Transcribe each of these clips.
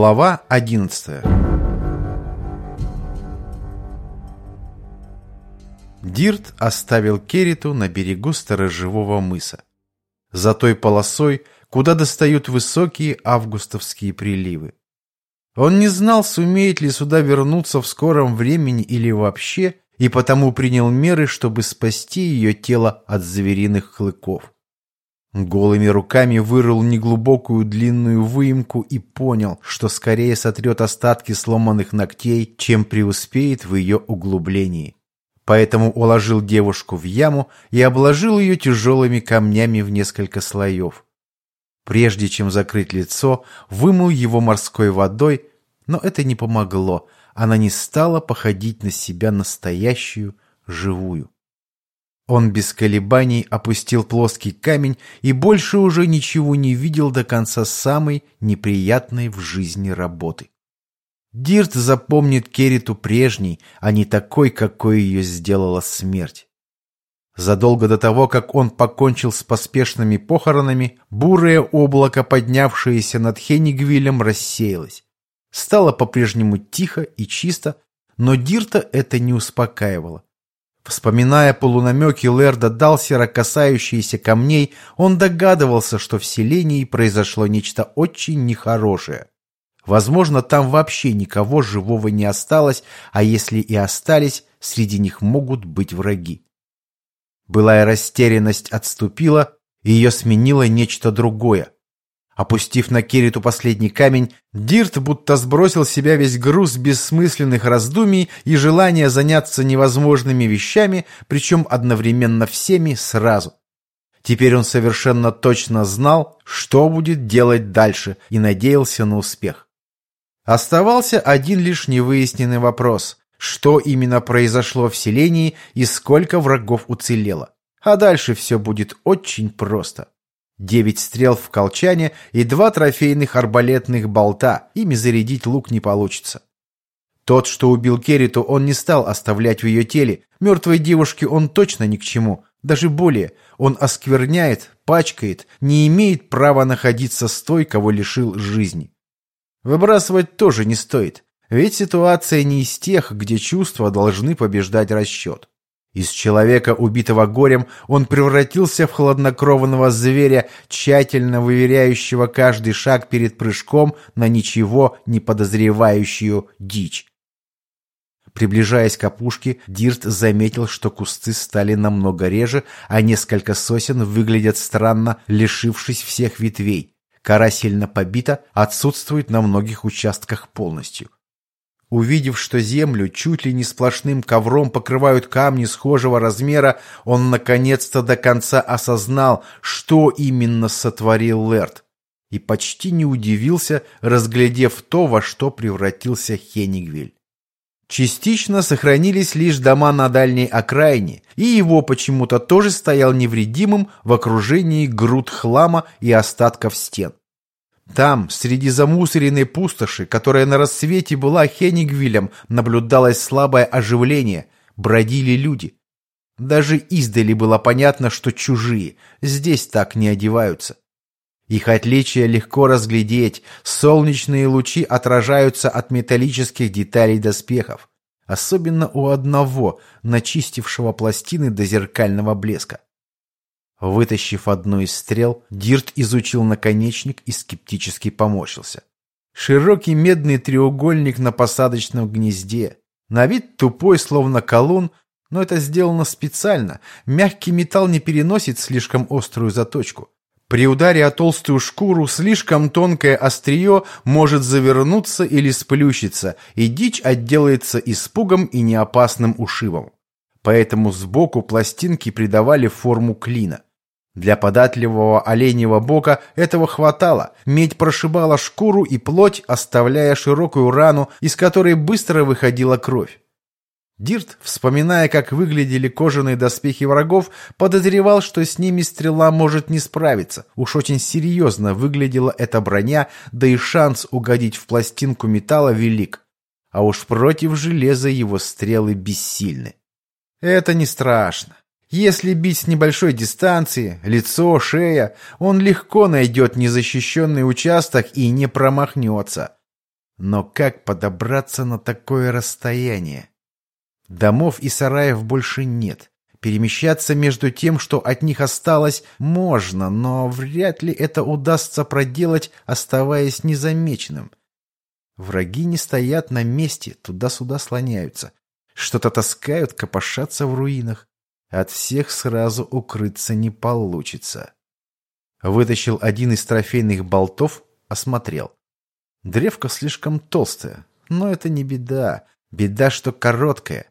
Глава 11 Дирт оставил Кериту на берегу сторожевого мыса. За той полосой, куда достают высокие августовские приливы. Он не знал, сумеет ли сюда вернуться в скором времени или вообще, и потому принял меры, чтобы спасти ее тело от звериных клыков. Голыми руками вырыл неглубокую длинную выемку и понял, что скорее сотрет остатки сломанных ногтей, чем преуспеет в ее углублении. Поэтому уложил девушку в яму и обложил ее тяжелыми камнями в несколько слоев. Прежде чем закрыть лицо, вымыл его морской водой, но это не помогло, она не стала походить на себя настоящую, живую. Он без колебаний опустил плоский камень и больше уже ничего не видел до конца самой неприятной в жизни работы. Дирт запомнит Кериту прежней, а не такой, какой ее сделала смерть. Задолго до того, как он покончил с поспешными похоронами, бурое облако, поднявшееся над Хенигвилем, рассеялось. Стало по-прежнему тихо и чисто, но Дирта это не успокаивало. Вспоминая полунамеки Лерда Далсера, касающиеся камней, он догадывался, что в селении произошло нечто очень нехорошее. Возможно, там вообще никого живого не осталось, а если и остались, среди них могут быть враги. Былая растерянность отступила, и ее сменило нечто другое. Опустив на Кериту последний камень, Дирт будто сбросил с себя весь груз бессмысленных раздумий и желания заняться невозможными вещами, причем одновременно всеми сразу. Теперь он совершенно точно знал, что будет делать дальше, и надеялся на успех. Оставался один лишь невыясненный вопрос – что именно произошло в селении и сколько врагов уцелело. А дальше все будет очень просто. Девять стрел в колчане и два трофейных арбалетных болта, ими зарядить лук не получится. Тот, что убил Керриту, он не стал оставлять в ее теле. Мертвой девушке он точно ни к чему. Даже более, он оскверняет, пачкает, не имеет права находиться с той, кого лишил жизни. Выбрасывать тоже не стоит. Ведь ситуация не из тех, где чувства должны побеждать расчет. Из человека, убитого горем, он превратился в хладнокровного зверя, тщательно выверяющего каждый шаг перед прыжком на ничего не подозревающую дичь. Приближаясь к опушке, Дирт заметил, что кусты стали намного реже, а несколько сосен выглядят странно, лишившись всех ветвей. Кора сильно побита, отсутствует на многих участках полностью. Увидев, что землю чуть ли не сплошным ковром покрывают камни схожего размера, он наконец-то до конца осознал, что именно сотворил Лерт. И почти не удивился, разглядев то, во что превратился Хенигвель. Частично сохранились лишь дома на дальней окраине, и его почему-то тоже стоял невредимым в окружении груд хлама и остатков стен. Там, среди замусоренной пустоши, которая на рассвете была Хенигвилем, наблюдалось слабое оживление, бродили люди. Даже издали было понятно, что чужие, здесь так не одеваются. Их отличия легко разглядеть, солнечные лучи отражаются от металлических деталей доспехов, особенно у одного, начистившего пластины до зеркального блеска. Вытащив одну из стрел, Дирт изучил наконечник и скептически поморщился. Широкий медный треугольник на посадочном гнезде. На вид тупой, словно колун, но это сделано специально. Мягкий металл не переносит слишком острую заточку. При ударе о толстую шкуру слишком тонкое острие может завернуться или сплющиться, и дичь отделается испугом и неопасным ушибом. Поэтому сбоку пластинки придавали форму клина. Для податливого оленьего бока этого хватало. Медь прошибала шкуру и плоть, оставляя широкую рану, из которой быстро выходила кровь. Дирт, вспоминая, как выглядели кожаные доспехи врагов, подозревал, что с ними стрела может не справиться. Уж очень серьезно выглядела эта броня, да и шанс угодить в пластинку металла велик. А уж против железа его стрелы бессильны. Это не страшно. Если бить с небольшой дистанции, лицо, шея, он легко найдет незащищенный участок и не промахнется. Но как подобраться на такое расстояние? Домов и сараев больше нет. Перемещаться между тем, что от них осталось, можно, но вряд ли это удастся проделать, оставаясь незамеченным. Враги не стоят на месте, туда-сюда слоняются. Что-то таскают, копошатся в руинах. От всех сразу укрыться не получится. Вытащил один из трофейных болтов, осмотрел. Древко слишком толстое, но это не беда. Беда, что короткая.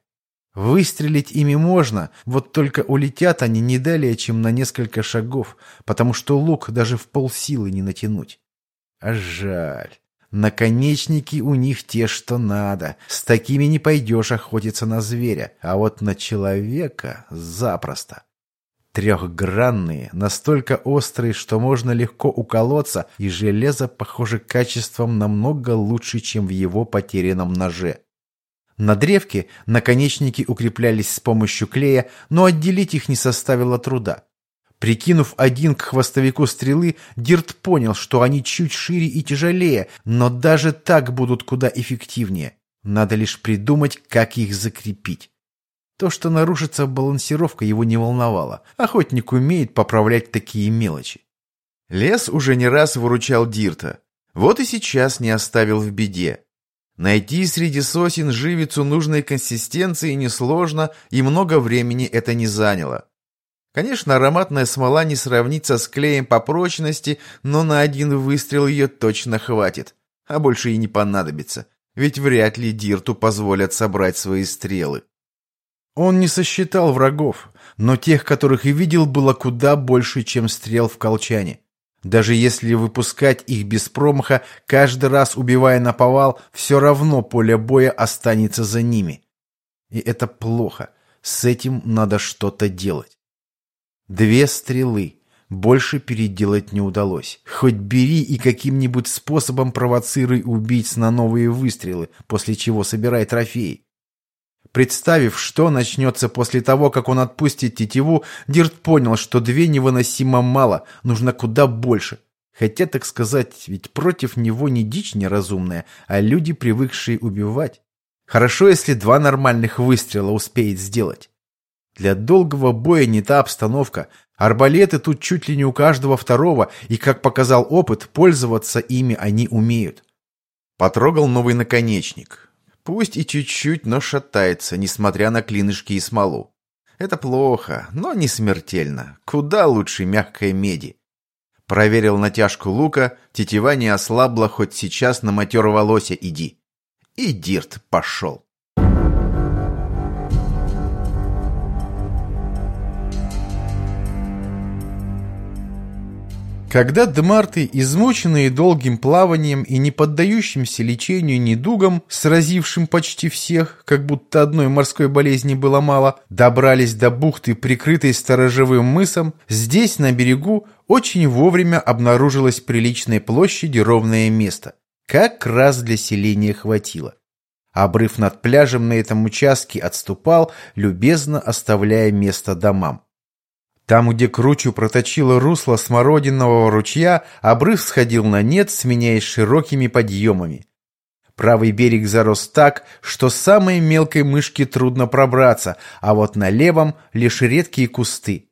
Выстрелить ими можно, вот только улетят они не далее, чем на несколько шагов, потому что лук даже в полсилы не натянуть. А жаль. Наконечники у них те, что надо. С такими не пойдешь охотиться на зверя, а вот на человека запросто. Трехгранные, настолько острые, что можно легко уколоться, и железо, похоже, качеством намного лучше, чем в его потерянном ноже. На древке наконечники укреплялись с помощью клея, но отделить их не составило труда. Прикинув один к хвостовику стрелы, Дирт понял, что они чуть шире и тяжелее, но даже так будут куда эффективнее. Надо лишь придумать, как их закрепить. То, что нарушится балансировка, его не волновало. Охотник умеет поправлять такие мелочи. Лес уже не раз выручал Дирта. Вот и сейчас не оставил в беде. Найти среди сосен живицу нужной консистенции несложно, и много времени это не заняло. Конечно, ароматная смола не сравнится с клеем по прочности, но на один выстрел ее точно хватит. А больше и не понадобится, ведь вряд ли Дирту позволят собрать свои стрелы. Он не сосчитал врагов, но тех, которых и видел, было куда больше, чем стрел в колчане. Даже если выпускать их без промаха, каждый раз убивая на повал, все равно поле боя останется за ними. И это плохо. С этим надо что-то делать. Две стрелы. Больше переделать не удалось. Хоть бери и каким-нибудь способом провоцируй убийц на новые выстрелы, после чего собирай трофеи. Представив, что начнется после того, как он отпустит тетиву, Дирт понял, что две невыносимо мало, нужно куда больше. Хотя, так сказать, ведь против него не дичь неразумная, а люди, привыкшие убивать. Хорошо, если два нормальных выстрела успеет сделать. Для долгого боя не та обстановка. Арбалеты тут чуть ли не у каждого второго, и, как показал опыт, пользоваться ими они умеют. Потрогал новый наконечник. Пусть и чуть-чуть, но шатается, несмотря на клинышки и смолу. Это плохо, но не смертельно. Куда лучше мягкой меди. Проверил натяжку лука, тетива не ослабла, хоть сейчас на матерого лося иди. И Дирт пошел. Когда Демарты, измученные долгим плаванием и не поддающимся лечению недугом, сразившим почти всех, как будто одной морской болезни было мало, добрались до бухты, прикрытой сторожевым мысом, здесь, на берегу, очень вовремя обнаружилось приличной площади ровное место. Как раз для селения хватило. Обрыв над пляжем на этом участке отступал, любезно оставляя место домам. Там, где кручу проточило русло смородинового ручья, обрыв сходил на нет, сменяясь широкими подъемами. Правый берег зарос так, что самой мелкой мышке трудно пробраться, а вот на левом лишь редкие кусты.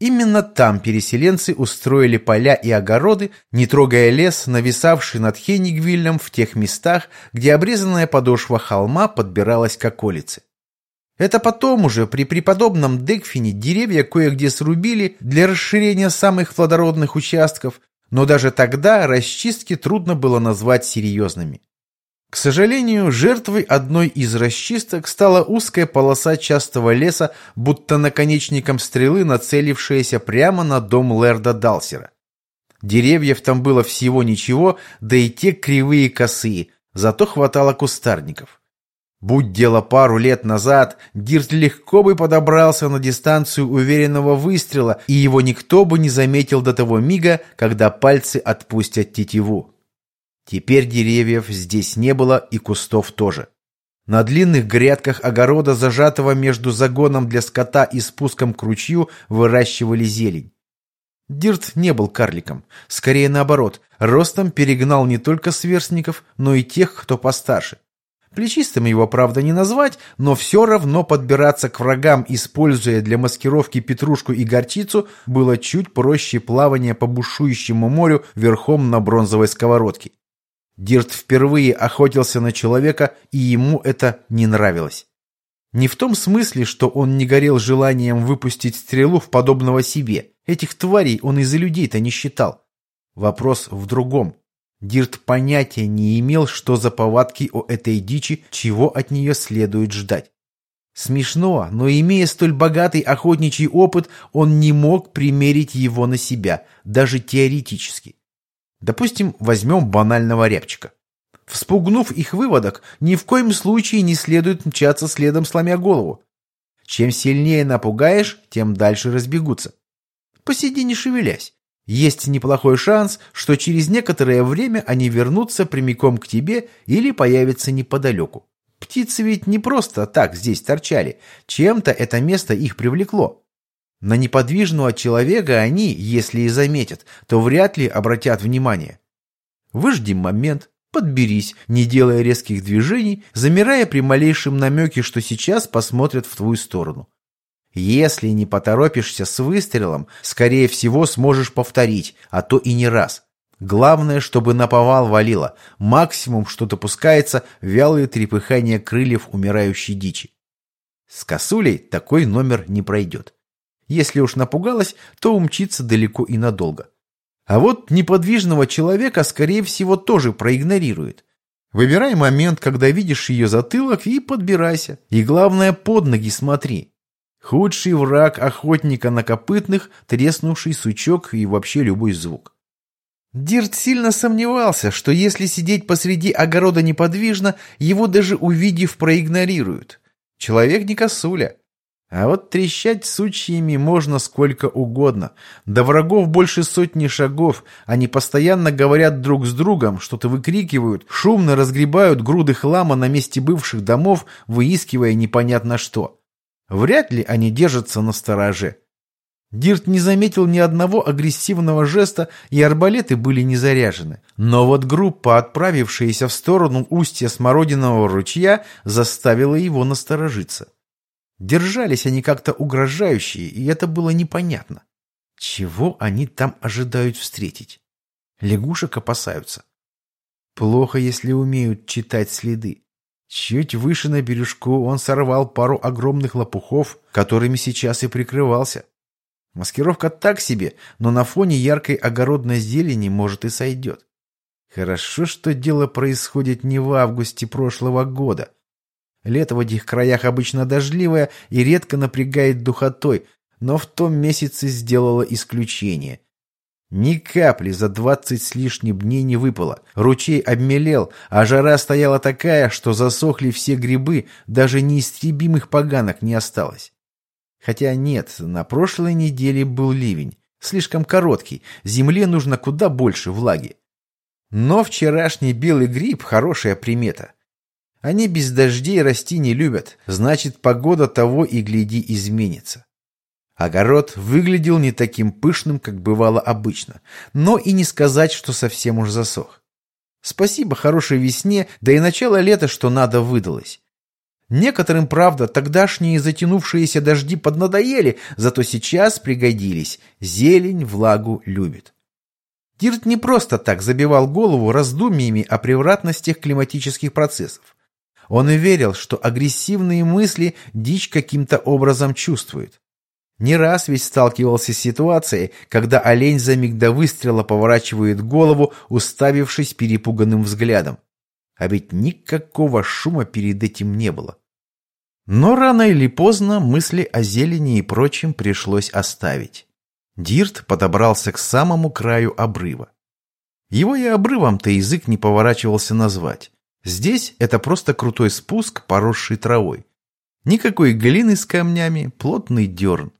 Именно там переселенцы устроили поля и огороды, не трогая лес, нависавший над Хенигвиллем в тех местах, где обрезанная подошва холма подбиралась к околице. Это потом уже при преподобном Декфине деревья кое-где срубили для расширения самых плодородных участков, но даже тогда расчистки трудно было назвать серьезными. К сожалению, жертвой одной из расчисток стала узкая полоса частого леса, будто наконечником стрелы, нацелившаяся прямо на дом Лерда Далсера. Деревьев там было всего ничего, да и те кривые косые, зато хватало кустарников. Будь дело пару лет назад, Дирт легко бы подобрался на дистанцию уверенного выстрела, и его никто бы не заметил до того мига, когда пальцы отпустят тетиву. Теперь деревьев здесь не было и кустов тоже. На длинных грядках огорода, зажатого между загоном для скота и спуском к ручью, выращивали зелень. Дирт не был карликом. Скорее наоборот, ростом перегнал не только сверстников, но и тех, кто постарше. Плечистым его, правда, не назвать, но все равно подбираться к врагам, используя для маскировки петрушку и горчицу, было чуть проще плавания по бушующему морю верхом на бронзовой сковородке. Дирт впервые охотился на человека, и ему это не нравилось. Не в том смысле, что он не горел желанием выпустить стрелу в подобного себе. Этих тварей он из-за людей-то не считал. Вопрос в другом. Дирт понятия не имел, что за повадки у этой дичи, чего от нее следует ждать. Смешно, но имея столь богатый охотничий опыт, он не мог примерить его на себя, даже теоретически. Допустим, возьмем банального рябчика. Вспугнув их выводок, ни в коем случае не следует мчаться следом, сломя голову. Чем сильнее напугаешь, тем дальше разбегутся. Посиди не шевелясь. Есть неплохой шанс, что через некоторое время они вернутся прямиком к тебе или появятся неподалеку. Птицы ведь не просто так здесь торчали, чем-то это место их привлекло. На неподвижного человека они, если и заметят, то вряд ли обратят внимание. Выжди момент, подберись, не делая резких движений, замирая при малейшем намеке, что сейчас посмотрят в твою сторону. Если не поторопишься с выстрелом, скорее всего сможешь повторить, а то и не раз. Главное, чтобы наповал валило. Максимум, что допускается, вялые трепыхания крыльев умирающей дичи. С косулей такой номер не пройдет. Если уж напугалась, то умчится далеко и надолго. А вот неподвижного человека, скорее всего, тоже проигнорирует. Выбирай момент, когда видишь ее затылок, и подбирайся. И главное, под ноги смотри. Худший враг охотника на копытных, треснувший сучок и вообще любой звук. Дирт сильно сомневался, что если сидеть посреди огорода неподвижно, его даже увидев проигнорируют. Человек не косуля. А вот трещать сучьями можно сколько угодно. До врагов больше сотни шагов. Они постоянно говорят друг с другом, что-то выкрикивают, шумно разгребают груды хлама на месте бывших домов, выискивая непонятно что. Вряд ли они держатся на стороже. Дирт не заметил ни одного агрессивного жеста, и арбалеты были не заряжены. Но вот группа, отправившаяся в сторону устья Смородинового ручья, заставила его насторожиться. Держались они как-то угрожающие, и это было непонятно. Чего они там ожидают встретить? Лягушек опасаются. Плохо, если умеют читать следы. Чуть выше на бережку он сорвал пару огромных лопухов, которыми сейчас и прикрывался. Маскировка так себе, но на фоне яркой огородной зелени, может, и сойдет. Хорошо, что дело происходит не в августе прошлого года, Лето в этих краях обычно дождливое и редко напрягает духотой, но в том месяце сделало исключение. Ни капли за двадцать с лишним дней не выпало. Ручей обмелел, а жара стояла такая, что засохли все грибы, даже неистребимых поганок не осталось. Хотя нет, на прошлой неделе был ливень. Слишком короткий, земле нужно куда больше влаги. Но вчерашний белый гриб – хорошая примета. Они без дождей расти не любят, значит, погода того и гляди изменится. Огород выглядел не таким пышным, как бывало обычно, но и не сказать, что совсем уж засох. Спасибо хорошей весне, да и начало лета, что надо, выдалось. Некоторым, правда, тогдашние затянувшиеся дожди поднадоели, зато сейчас пригодились. Зелень влагу любит. Дирт не просто так забивал голову раздумьями о превратностях климатических процессов. Он и верил, что агрессивные мысли дичь каким-то образом чувствует. Не раз ведь сталкивался с ситуацией, когда олень за миг до выстрела поворачивает голову, уставившись перепуганным взглядом. А ведь никакого шума перед этим не было. Но рано или поздно мысли о зелени и прочем пришлось оставить. Дирт подобрался к самому краю обрыва. Его и обрывом-то язык не поворачивался назвать. Здесь это просто крутой спуск, поросший травой. Никакой глины с камнями, плотный дерн.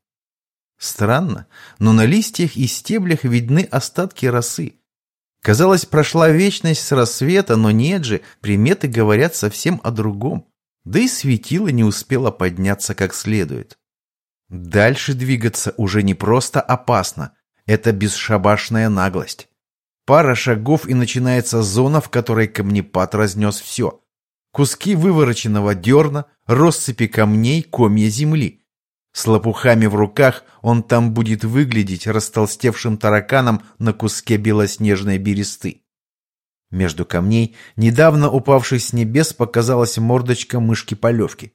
Странно, но на листьях и стеблях видны остатки росы. Казалось, прошла вечность с рассвета, но нет же, приметы говорят совсем о другом. Да и светило не успело подняться как следует. Дальше двигаться уже не просто опасно. Это бесшабашная наглость. Пара шагов и начинается зона, в которой камнепад разнес все. Куски вывороченного дерна, россыпи камней, комья земли. С лопухами в руках он там будет выглядеть растолстевшим тараканом на куске белоснежной бересты. Между камней, недавно упавшей с небес, показалась мордочка мышки-полевки.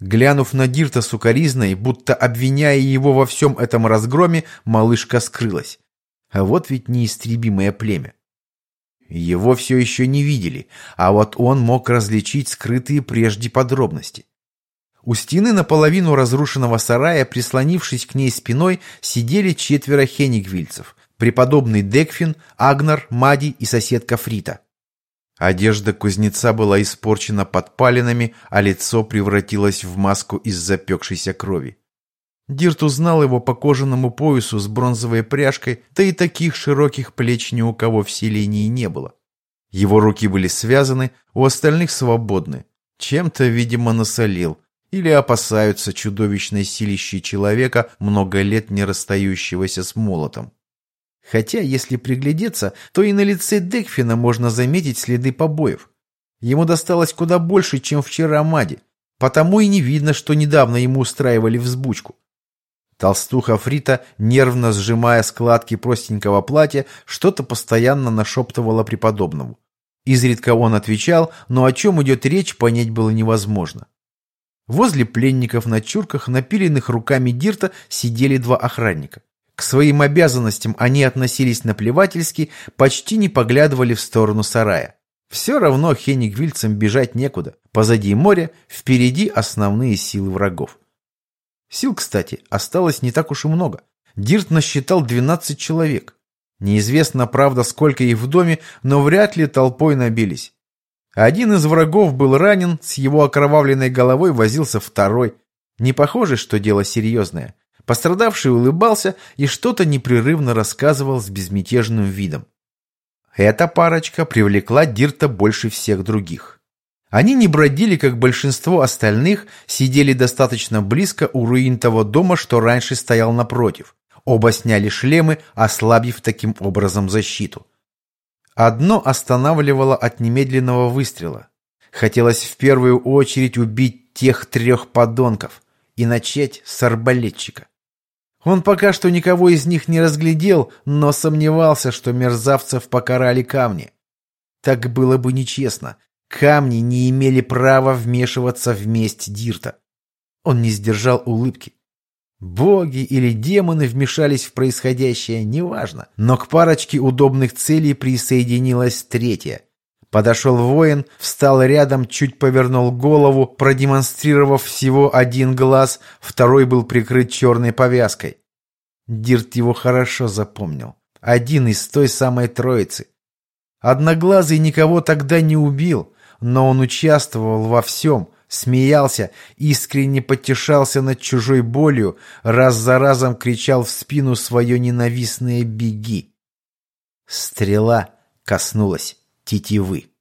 Глянув на Дирта сукоризной, будто обвиняя его во всем этом разгроме, малышка скрылась. А вот ведь неистребимое племя. Его все еще не видели, а вот он мог различить скрытые прежде подробности. У стены наполовину разрушенного сарая, прислонившись к ней спиной, сидели четверо хенигвильцев, преподобный Декфин, Агнар, Мади и соседка Фрита. Одежда кузнеца была испорчена подпалинами, а лицо превратилось в маску из запекшейся крови. Дирт узнал его по кожаному поясу с бронзовой пряжкой, да и таких широких плеч ни у кого в селении не было. Его руки были связаны, у остальных свободны. Чем-то, видимо, насолил, или опасаются чудовищной силищи человека, много лет не расстающегося с молотом. Хотя, если приглядеться, то и на лице Декфина можно заметить следы побоев. Ему досталось куда больше, чем вчера Мади, потому и не видно, что недавно ему устраивали взбучку. Толстуха Фрита, нервно сжимая складки простенького платья, что-то постоянно нашептывала преподобному. Изредка он отвечал, но о чем идет речь, понять было невозможно. Возле пленников на чурках, напиленных руками Дирта, сидели два охранника. К своим обязанностям они относились наплевательски, почти не поглядывали в сторону сарая. Все равно хенигвильцам бежать некуда. Позади моря, впереди основные силы врагов. Сил, кстати, осталось не так уж и много. Дирт насчитал 12 человек. Неизвестно, правда, сколько их в доме, но вряд ли толпой набились. Один из врагов был ранен, с его окровавленной головой возился второй. Не похоже, что дело серьезное. Пострадавший улыбался и что-то непрерывно рассказывал с безмятежным видом. Эта парочка привлекла Дирта больше всех других. Они не бродили, как большинство остальных, сидели достаточно близко у руин того дома, что раньше стоял напротив. Оба сняли шлемы, ослабив таким образом защиту. Одно останавливало от немедленного выстрела. Хотелось в первую очередь убить тех трех подонков и начать с арбалетчика. Он пока что никого из них не разглядел, но сомневался, что мерзавцев покарали камни. Так было бы нечестно. Камни не имели права вмешиваться в месть Дирта. Он не сдержал улыбки. Боги или демоны вмешались в происходящее, неважно. Но к парочке удобных целей присоединилась третья. Подошел воин, встал рядом, чуть повернул голову, продемонстрировав всего один глаз, второй был прикрыт черной повязкой. Дирт его хорошо запомнил. Один из той самой троицы. Одноглазый никого тогда не убил, но он участвовал во всем, смеялся, искренне потешался над чужой болью, раз за разом кричал в спину свое ненавистное «беги». Стрела коснулась тетивы.